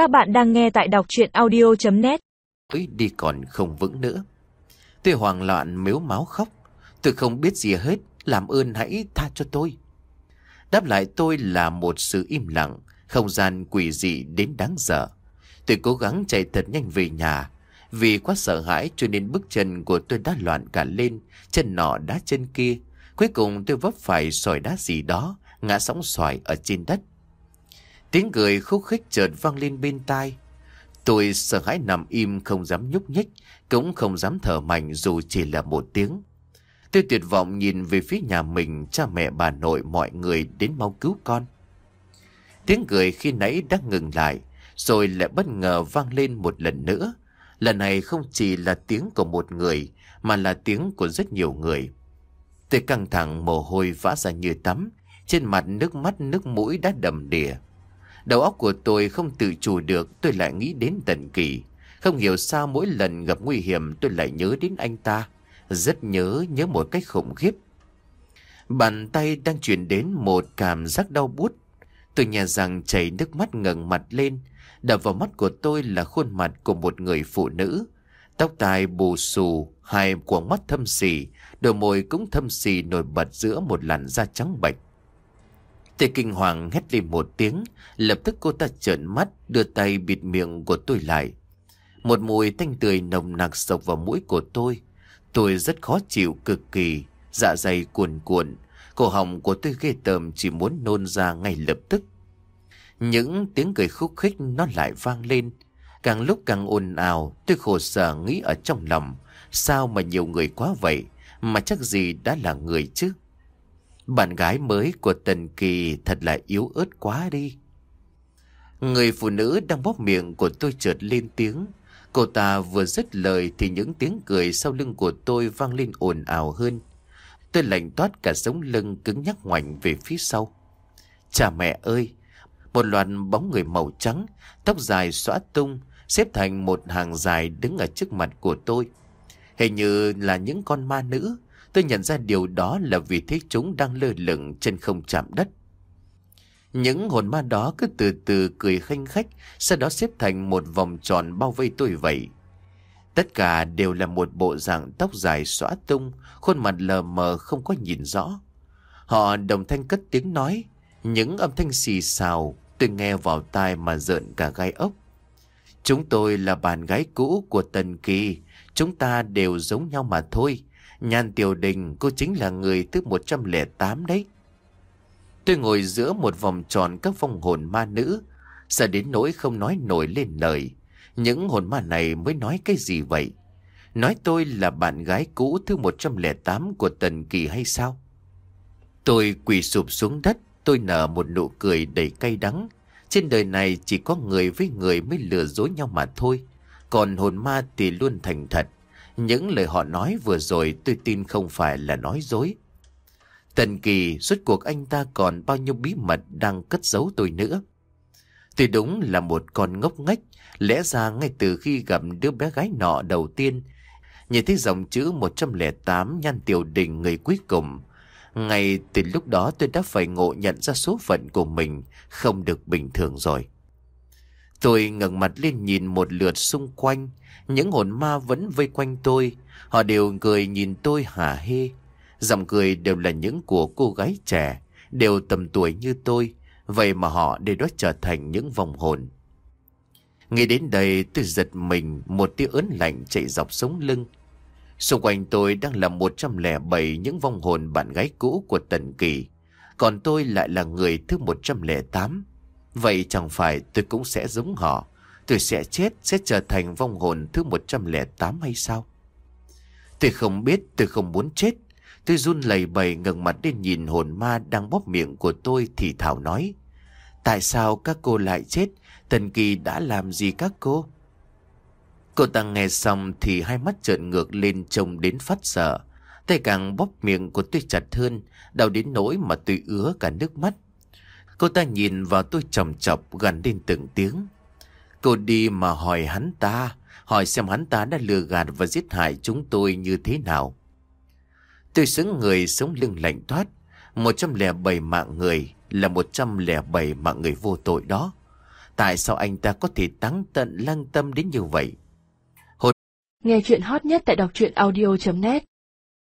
Các bạn đang nghe tại đọc chuyện audio.net ấy đi còn không vững nữa. Tôi hoảng loạn mếu máu khóc. Tôi không biết gì hết, làm ơn hãy tha cho tôi. Đáp lại tôi là một sự im lặng, không gian quỷ dị đến đáng sợ. Tôi cố gắng chạy thật nhanh về nhà. Vì quá sợ hãi cho nên bước chân của tôi đã loạn cả lên, chân nọ đá chân kia. Cuối cùng tôi vấp phải sỏi đá gì đó, ngã sóng xoài ở trên đất. Tiếng cười khúc khích chợt vang lên bên tai. Tôi sợ hãi nằm im không dám nhúc nhích, cũng không dám thở mạnh dù chỉ là một tiếng. Tôi tuyệt vọng nhìn về phía nhà mình, cha mẹ bà nội mọi người đến mau cứu con. Tiếng cười khi nãy đã ngừng lại, rồi lại bất ngờ vang lên một lần nữa. Lần này không chỉ là tiếng của một người, mà là tiếng của rất nhiều người. Tôi căng thẳng mồ hôi vã ra như tắm, trên mặt nước mắt nước mũi đã đầm đìa. Đầu óc của tôi không tự chủ được tôi lại nghĩ đến tần kỳ. Không hiểu sao mỗi lần gặp nguy hiểm tôi lại nhớ đến anh ta. Rất nhớ, nhớ một cách khủng khiếp. Bàn tay đang chuyển đến một cảm giác đau buốt. Tôi nhà rằng chảy nước mắt ngẩng mặt lên. Đập vào mắt của tôi là khuôn mặt của một người phụ nữ. Tóc tai bù xù, hai quầng mắt thâm xì, đôi môi cũng thâm xì nổi bật giữa một làn da trắng bệch. Tề kinh hoàng hét lên một tiếng, lập tức cô ta trợn mắt, đưa tay bịt miệng của tôi lại. Một mùi tanh tươi nồng nặc sộc vào mũi của tôi. Tôi rất khó chịu cực kỳ, dạ dày cuồn cuộn, cổ họng của tôi ghê tởm chỉ muốn nôn ra ngay lập tức. Những tiếng cười khúc khích nó lại vang lên. Càng lúc càng ồn ào, tôi khổ sở nghĩ ở trong lòng. Sao mà nhiều người quá vậy, mà chắc gì đã là người chứ? Bạn gái mới của Tần Kỳ thật là yếu ớt quá đi. Người phụ nữ đang bóp miệng của tôi chợt lên tiếng. Cô ta vừa dứt lời thì những tiếng cười sau lưng của tôi vang lên ồn ào hơn. Tôi lạnh toát cả sống lưng cứng nhắc ngoảnh về phía sau. Cha mẹ ơi! Một loạt bóng người màu trắng, tóc dài xõa tung, xếp thành một hàng dài đứng ở trước mặt của tôi. Hình như là những con ma nữ, Tôi nhận ra điều đó là vì thế chúng đang lơ lửng trên không chạm đất. Những hồn ma đó cứ từ từ cười khanh khách, sau đó xếp thành một vòng tròn bao vây tôi vậy. Tất cả đều là một bộ dạng tóc dài xõa tung, khuôn mặt lờ mờ không có nhìn rõ. Họ đồng thanh cất tiếng nói, những âm thanh xì xào, tôi nghe vào tai mà rợn cả gai ốc. Chúng tôi là bạn gái cũ của Tần Kỳ, chúng ta đều giống nhau mà thôi. Nhan Tiểu Đình cô chính là người thứ 108 đấy. Tôi ngồi giữa một vòng tròn các phong hồn ma nữ, sợ đến nỗi không nói nổi lên lời. Những hồn ma này mới nói cái gì vậy? Nói tôi là bạn gái cũ thứ 108 của Tần Kỳ hay sao? Tôi quỳ sụp xuống đất, tôi nở một nụ cười đầy cay đắng. Trên đời này chỉ có người với người mới lừa dối nhau mà thôi. Còn hồn ma thì luôn thành thật. Những lời họ nói vừa rồi tôi tin không phải là nói dối. Tần kỳ, suốt cuộc anh ta còn bao nhiêu bí mật đang cất giấu tôi nữa. Tôi đúng là một con ngốc nghếch, lẽ ra ngay từ khi gặp đứa bé gái nọ đầu tiên, nhìn thấy dòng chữ 108 nhan tiểu đình người cuối cùng. Ngay từ lúc đó tôi đã phải ngộ nhận ra số phận của mình không được bình thường rồi. Tôi ngẩng mặt lên nhìn một lượt xung quanh, những hồn ma vẫn vây quanh tôi, họ đều cười nhìn tôi hả hê. Giọng cười đều là những của cô gái trẻ, đều tầm tuổi như tôi, vậy mà họ đều đã trở thành những vòng hồn. Nghĩ đến đây tôi giật mình, một tia ớn lạnh chạy dọc sống lưng. Xung quanh tôi đang là 107 những vong hồn bạn gái cũ của Tần Kỳ, còn tôi lại là người thứ 108. Vậy chẳng phải tôi cũng sẽ giống họ. Tôi sẽ chết, Sẽ trở thành vong hồn thứ 108 hay sao? Tôi không biết, Tôi không muốn chết. Tôi run lẩy bẩy, ngẩng mặt lên nhìn hồn ma Đang bóp miệng của tôi, thì Thảo nói, Tại sao các cô lại chết? Tần Kỳ đã làm gì các cô? Cô ta nghe xong Thì hai mắt trợn ngược lên trông đến phát sợ. Tay càng bóp miệng của tôi chặt hơn, Đau đến nỗi mà tôi ứa cả nước mắt. Cô ta nhìn vào tôi chầm chọc gần lên từng tiếng. Cô đi mà hỏi hắn ta, hỏi xem hắn ta đã lừa gạt và giết hại chúng tôi như thế nào. Tôi xứng người sống lưng lạnh toát, 107 mạng người là 107 mạng người vô tội đó. Tại sao anh ta có thể táng tận lăng tâm đến như vậy? Nghe chuyện hot nhất tại đọc truyện audio.net